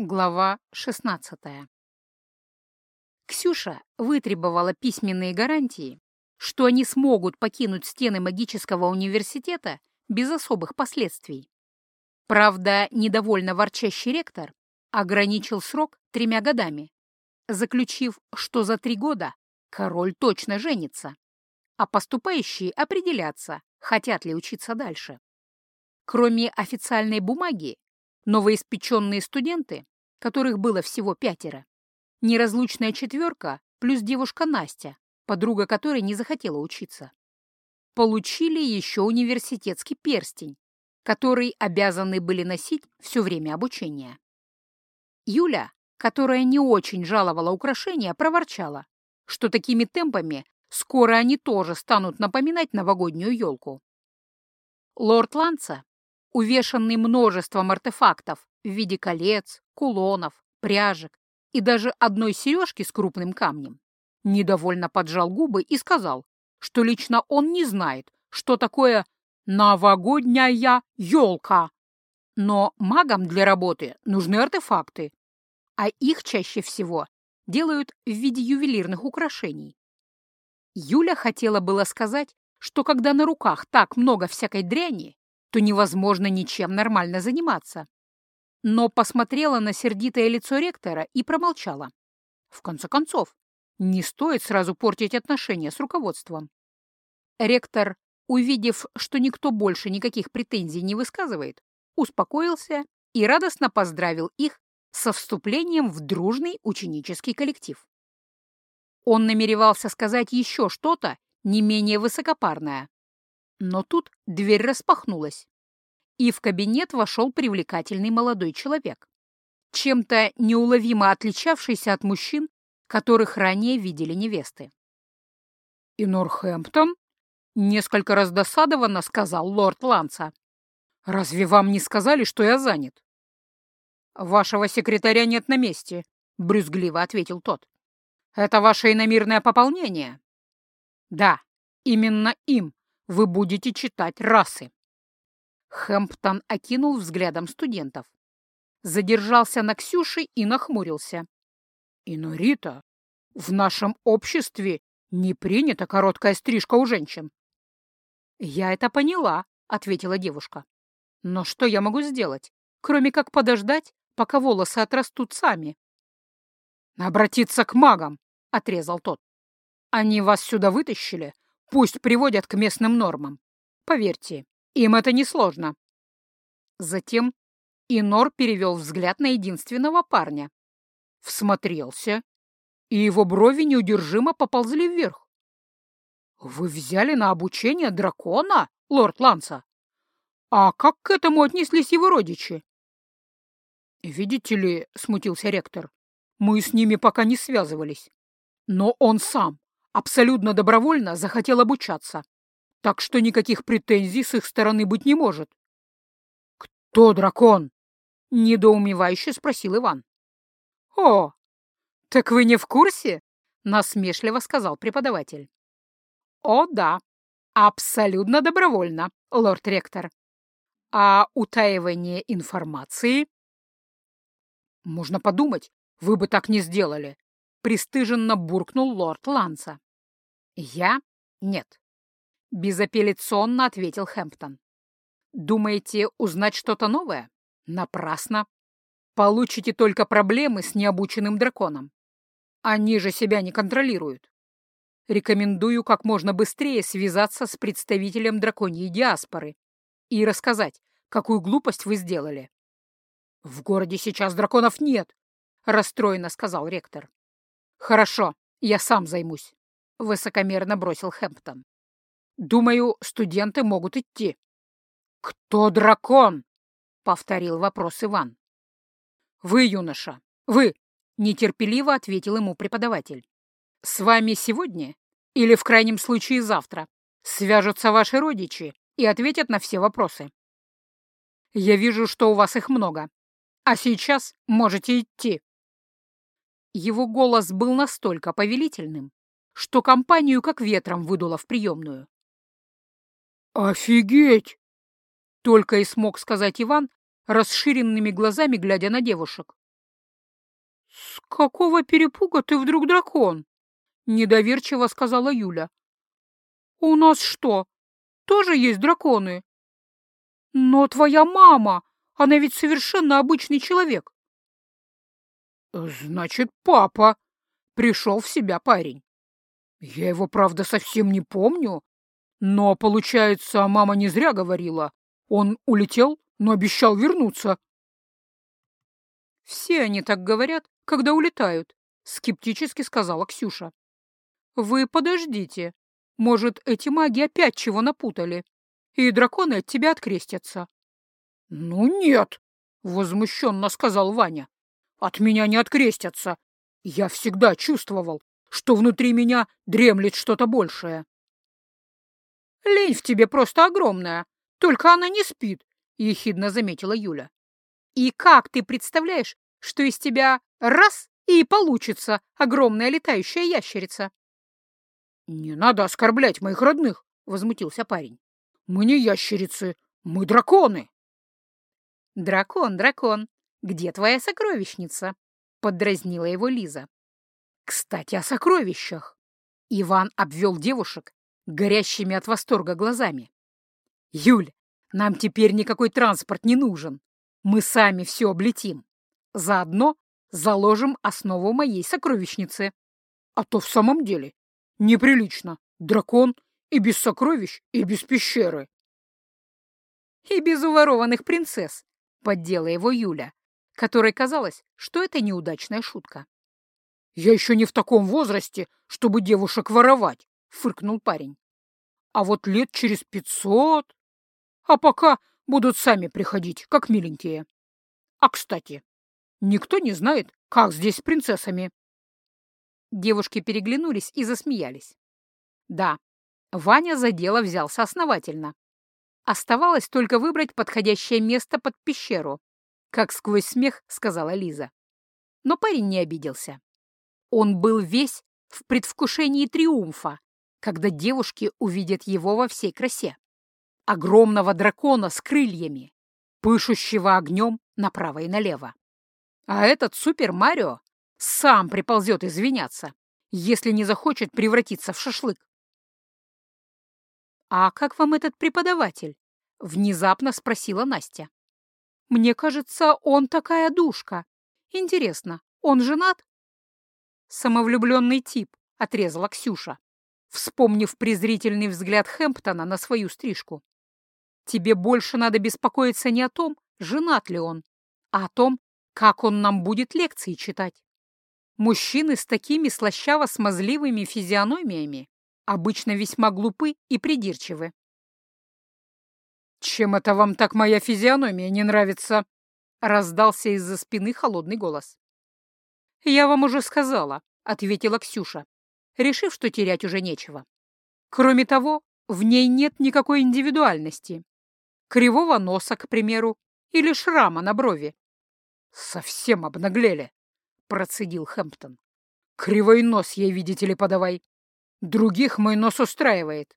Глава 16 Ксюша вытребовала письменные гарантии, что они смогут покинуть стены магического университета без особых последствий. Правда, недовольно ворчащий ректор ограничил срок тремя годами, заключив, что за три года король точно женится, а поступающие определятся, хотят ли учиться дальше. Кроме официальной бумаги, Новоиспеченные студенты, которых было всего пятеро, неразлучная четверка плюс девушка Настя, подруга которой не захотела учиться, получили еще университетский перстень, который обязаны были носить все время обучения. Юля, которая не очень жаловала украшения, проворчала, что такими темпами скоро они тоже станут напоминать новогоднюю елку. Лорд Ланца увешанный множеством артефактов в виде колец, кулонов, пряжек и даже одной сережки с крупным камнем, недовольно поджал губы и сказал, что лично он не знает, что такое новогодняя елка. Но магам для работы нужны артефакты, а их чаще всего делают в виде ювелирных украшений. Юля хотела было сказать, что когда на руках так много всякой дряни, то невозможно ничем нормально заниматься. Но посмотрела на сердитое лицо ректора и промолчала. В конце концов, не стоит сразу портить отношения с руководством. Ректор, увидев, что никто больше никаких претензий не высказывает, успокоился и радостно поздравил их со вступлением в дружный ученический коллектив. Он намеревался сказать еще что-то не менее высокопарное, но тут дверь распахнулась, и в кабинет вошел привлекательный молодой человек, чем-то неуловимо отличавшийся от мужчин, которых ранее видели невесты. «И Норхэмптон?» — несколько раздосадованно сказал лорд Ланца. «Разве вам не сказали, что я занят?» «Вашего секретаря нет на месте», — брюзгливо ответил тот. «Это ваше иномирное пополнение?» «Да, именно им вы будете читать расы. Хэмптон окинул взглядом студентов. Задержался на Ксюше и нахмурился. «Инорита, в нашем обществе не принята короткая стрижка у женщин». «Я это поняла», — ответила девушка. «Но что я могу сделать, кроме как подождать, пока волосы отрастут сами?» «Обратиться к магам», — отрезал тот. «Они вас сюда вытащили, Пусть приводят к местным нормам. Поверьте, им это несложно. Затем Инор перевел взгляд на единственного парня. Всмотрелся, и его брови неудержимо поползли вверх. «Вы взяли на обучение дракона, лорд Ланса? А как к этому отнеслись его родичи?» «Видите ли», — смутился ректор, — «мы с ними пока не связывались. Но он сам, абсолютно добровольно захотел обучаться, так что никаких претензий с их стороны быть не может. «Кто дракон?» — недоумевающе спросил Иван. «О, так вы не в курсе?» — насмешливо сказал преподаватель. «О, да, абсолютно добровольно, лорд-ректор. А утаивание информации?» «Можно подумать, вы бы так не сделали», — пристыженно буркнул лорд Ланса. «Я? Нет», — безапелляционно ответил Хэмптон. «Думаете узнать что-то новое? Напрасно. Получите только проблемы с необученным драконом. Они же себя не контролируют. Рекомендую как можно быстрее связаться с представителем драконьей диаспоры и рассказать, какую глупость вы сделали». «В городе сейчас драконов нет», — расстроенно сказал ректор. «Хорошо, я сам займусь». — высокомерно бросил Хэмптон. «Думаю, студенты могут идти». «Кто дракон?» — повторил вопрос Иван. «Вы, юноша, вы!» — нетерпеливо ответил ему преподаватель. «С вами сегодня или, в крайнем случае, завтра свяжутся ваши родичи и ответят на все вопросы. Я вижу, что у вас их много. А сейчас можете идти». Его голос был настолько повелительным, что компанию как ветром выдуло в приемную. «Офигеть!» — только и смог сказать Иван, расширенными глазами глядя на девушек. «С какого перепуга ты вдруг дракон?» — недоверчиво сказала Юля. «У нас что, тоже есть драконы?» «Но твоя мама, она ведь совершенно обычный человек». «Значит, папа!» — пришел в себя парень. «Я его, правда, совсем не помню, но, получается, мама не зря говорила. Он улетел, но обещал вернуться». «Все они так говорят, когда улетают», — скептически сказала Ксюша. «Вы подождите. Может, эти маги опять чего напутали, и драконы от тебя открестятся». «Ну нет», — возмущенно сказал Ваня. «От меня не открестятся. Я всегда чувствовал, что внутри меня дремлет что-то большее». «Лень в тебе просто огромная, только она не спит», — ехидно заметила Юля. «И как ты представляешь, что из тебя раз и получится огромная летающая ящерица?» «Не надо оскорблять моих родных», — возмутился парень. «Мы не ящерицы, мы драконы». «Дракон, дракон, где твоя сокровищница?» — поддразнила его Лиза. «Кстати, о сокровищах». Иван обвел девушек горящими от восторга глазами. «Юль, нам теперь никакой транспорт не нужен. Мы сами все облетим. Заодно заложим основу моей сокровищницы. А то в самом деле Неприлично. Дракон и без сокровищ, и без пещеры. И без уворованных принцесс, поддела его Юля, которой казалось, что это неудачная шутка. Я еще не в таком возрасте, чтобы девушек воровать, фыркнул парень. А вот лет через пятьсот... А пока будут сами приходить, как миленькие. А, кстати, никто не знает, как здесь с принцессами. Девушки переглянулись и засмеялись. Да, Ваня за дело взялся основательно. Оставалось только выбрать подходящее место под пещеру, как сквозь смех сказала Лиза. Но парень не обиделся. Он был весь в предвкушении триумфа, когда девушки увидят его во всей красе. Огромного дракона с крыльями, пышущего огнем направо и налево. А этот Супер Марио сам приползет извиняться, если не захочет превратиться в шашлык. «А как вам этот преподаватель?» — внезапно спросила Настя. «Мне кажется, он такая душка. Интересно, он женат?» «Самовлюбленный тип», — отрезала Ксюша, вспомнив презрительный взгляд Хэмптона на свою стрижку. «Тебе больше надо беспокоиться не о том, женат ли он, а о том, как он нам будет лекции читать». Мужчины с такими слащаво-смазливыми физиономиями обычно весьма глупы и придирчивы. «Чем это вам так моя физиономия не нравится?» — раздался из-за спины холодный голос. «Я вам уже сказала», — ответила Ксюша, решив, что терять уже нечего. «Кроме того, в ней нет никакой индивидуальности. Кривого носа, к примеру, или шрама на брови. Совсем обнаглели процедил Хэмптон. «Кривой нос ей, видите ли, подавай. Других мой нос устраивает».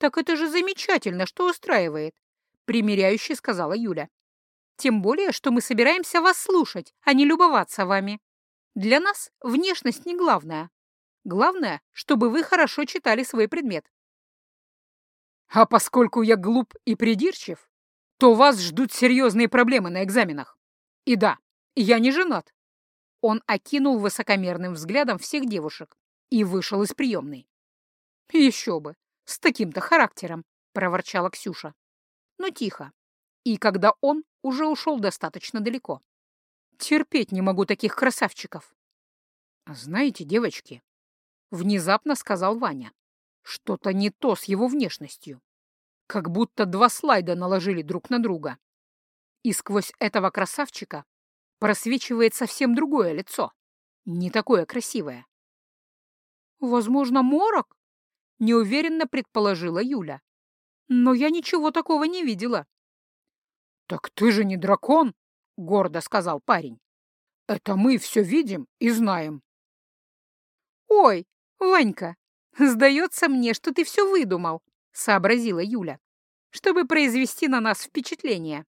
«Так это же замечательно, что устраивает», — примиряюще сказала Юля. «Тем более, что мы собираемся вас слушать, а не любоваться вами. Для нас внешность не главное. Главное, чтобы вы хорошо читали свой предмет». «А поскольку я глуп и придирчив, то вас ждут серьезные проблемы на экзаменах. И да, я не женат, он окинул высокомерным взглядом всех девушек и вышел из приемной. «Еще бы! С таким-то характером!» — проворчала Ксюша. Но тихо. И когда он уже ушел достаточно далеко. Терпеть не могу таких красавчиков. «Знаете, девочки», — внезапно сказал Ваня, — «что-то не то с его внешностью. Как будто два слайда наложили друг на друга. И сквозь этого красавчика просвечивает совсем другое лицо, не такое красивое. «Возможно, морок?» — неуверенно предположила Юля. «Но я ничего такого не видела». «Так ты же не дракон!» — гордо сказал парень. «Это мы все видим и знаем». «Ой, Ванька, сдается мне, что ты все выдумал», — сообразила Юля, «чтобы произвести на нас впечатление».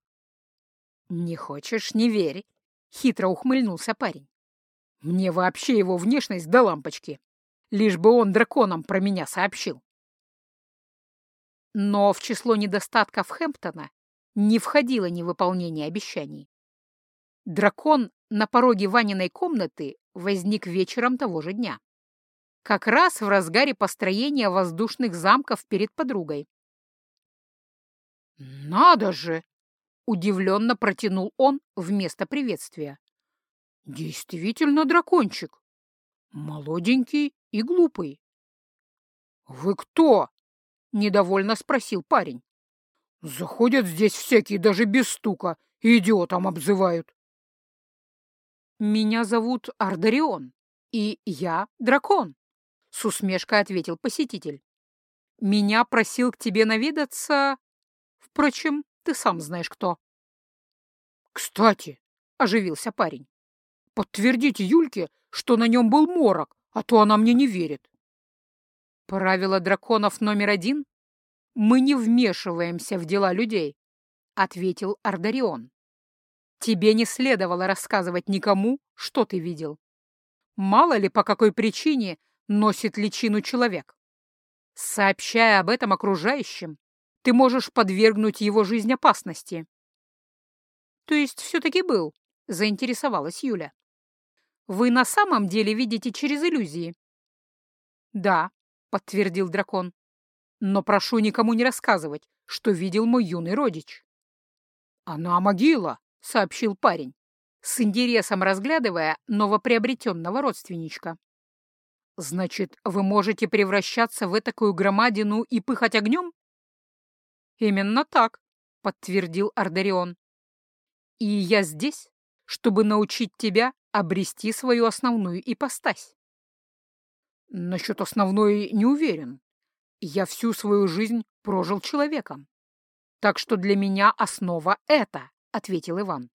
«Не хочешь — не верь. хитро ухмыльнулся парень. Мне вообще его внешность до лампочки, лишь бы он драконом про меня сообщил. Но в число недостатков Хэмптона не входило невыполнение обещаний. Дракон на пороге Ваниной комнаты возник вечером того же дня. Как раз в разгаре построения воздушных замков перед подругой. «Надо же!» — удивленно протянул он вместо приветствия. «Действительно дракончик. Молоденький и глупый». «Вы кто?» — недовольно спросил парень. «Заходят здесь всякие даже без стука идиотом обзывают». «Меня зовут Ардарион, и я дракон», — с усмешкой ответил посетитель. «Меня просил к тебе наведаться... Впрочем, ты сам знаешь кто». «Кстати», — оживился парень, — «подтвердите Юльке, что на нем был морок, а то она мне не верит». «Правило драконов номер один — мы не вмешиваемся в дела людей», — ответил Ардарион. Тебе не следовало рассказывать никому, что ты видел. Мало ли, по какой причине носит личину человек. Сообщая об этом окружающим, ты можешь подвергнуть его жизнь опасности. То есть все-таки был, заинтересовалась Юля. Вы на самом деле видите через иллюзии? Да, подтвердил дракон. Но прошу никому не рассказывать, что видел мой юный родич. Она могила, — сообщил парень, с интересом разглядывая новоприобретенного родственничка. «Значит, вы можете превращаться в этакую громадину и пыхать огнем?» «Именно так», — подтвердил Ардарион. «И я здесь, чтобы научить тебя обрести свою основную ипостась». «Насчет основной не уверен. Я всю свою жизнь прожил человеком. Так что для меня основа — это. — ответил Иван.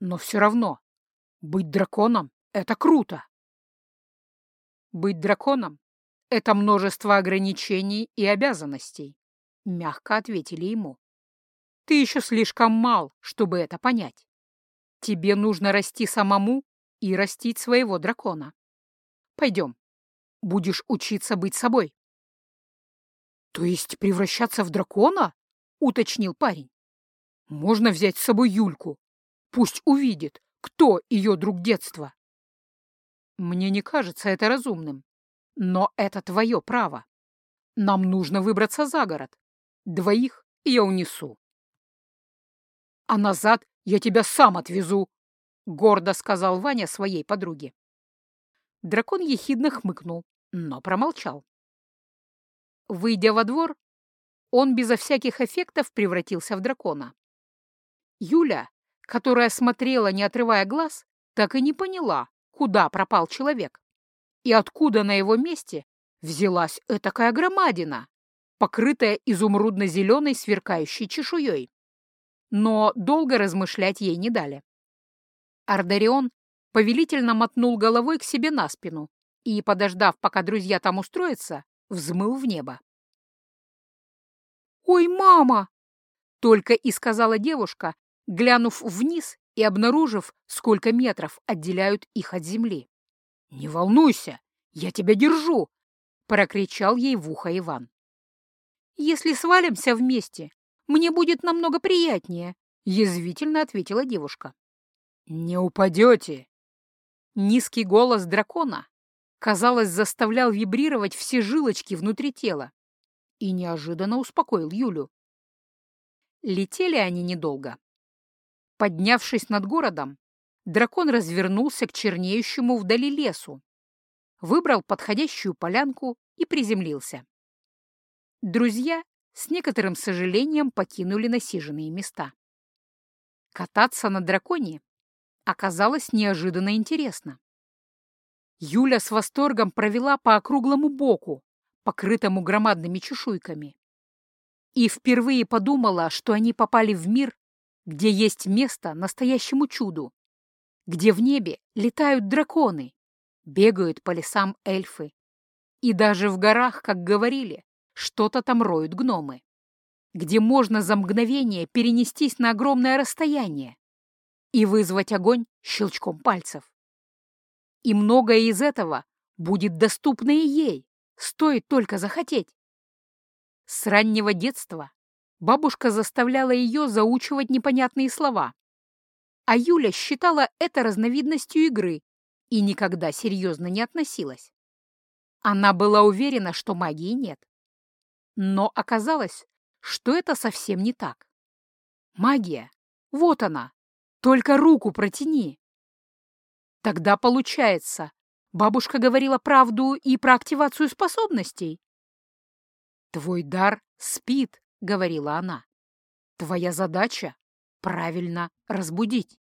«Но все равно, быть драконом — это круто!» «Быть драконом — это множество ограничений и обязанностей», — мягко ответили ему. «Ты еще слишком мал, чтобы это понять. Тебе нужно расти самому и растить своего дракона. Пойдем, будешь учиться быть собой». «То есть превращаться в дракона?» — уточнил парень. Можно взять с собой Юльку. Пусть увидит, кто ее друг детства. Мне не кажется это разумным. Но это твое право. Нам нужно выбраться за город. Двоих я унесу. А назад я тебя сам отвезу, — гордо сказал Ваня своей подруге. Дракон ехидно хмыкнул, но промолчал. Выйдя во двор, он безо всяких эффектов превратился в дракона. Юля, которая смотрела, не отрывая глаз, так и не поняла, куда пропал человек и откуда на его месте взялась этакая громадина, покрытая изумрудно-зеленой сверкающей чешуей. Но долго размышлять ей не дали. Ардарион повелительно мотнул головой к себе на спину и, подождав, пока друзья там устроятся, взмыл в небо. «Ой, мама!» — только и сказала девушка, глянув вниз и обнаружив, сколько метров отделяют их от земли. «Не волнуйся, я тебя держу!» — прокричал ей в ухо Иван. «Если свалимся вместе, мне будет намного приятнее», — язвительно ответила девушка. «Не упадете!» Низкий голос дракона, казалось, заставлял вибрировать все жилочки внутри тела и неожиданно успокоил Юлю. Летели они недолго. Поднявшись над городом, дракон развернулся к чернеющему вдали лесу, выбрал подходящую полянку и приземлился. Друзья с некоторым сожалением покинули насиженные места. Кататься на драконе оказалось неожиданно интересно. Юля с восторгом провела по округлому боку, покрытому громадными чешуйками, и впервые подумала, что они попали в мир, где есть место настоящему чуду, где в небе летают драконы, бегают по лесам эльфы, и даже в горах, как говорили, что-то там роют гномы, где можно за мгновение перенестись на огромное расстояние, и вызвать огонь щелчком пальцев. И многое из этого будет доступно и ей, стоит только захотеть. С раннего детства бабушка заставляла ее заучивать непонятные слова, а Юля считала это разновидностью игры и никогда серьезно не относилась. Она была уверена, что магии нет. Но оказалось, что это совсем не так. Магия, вот она, только руку протяни. Тогда получается, бабушка говорила правду и про активацию способностей. «Твой дар спит», — говорила она. «Твоя задача — правильно разбудить».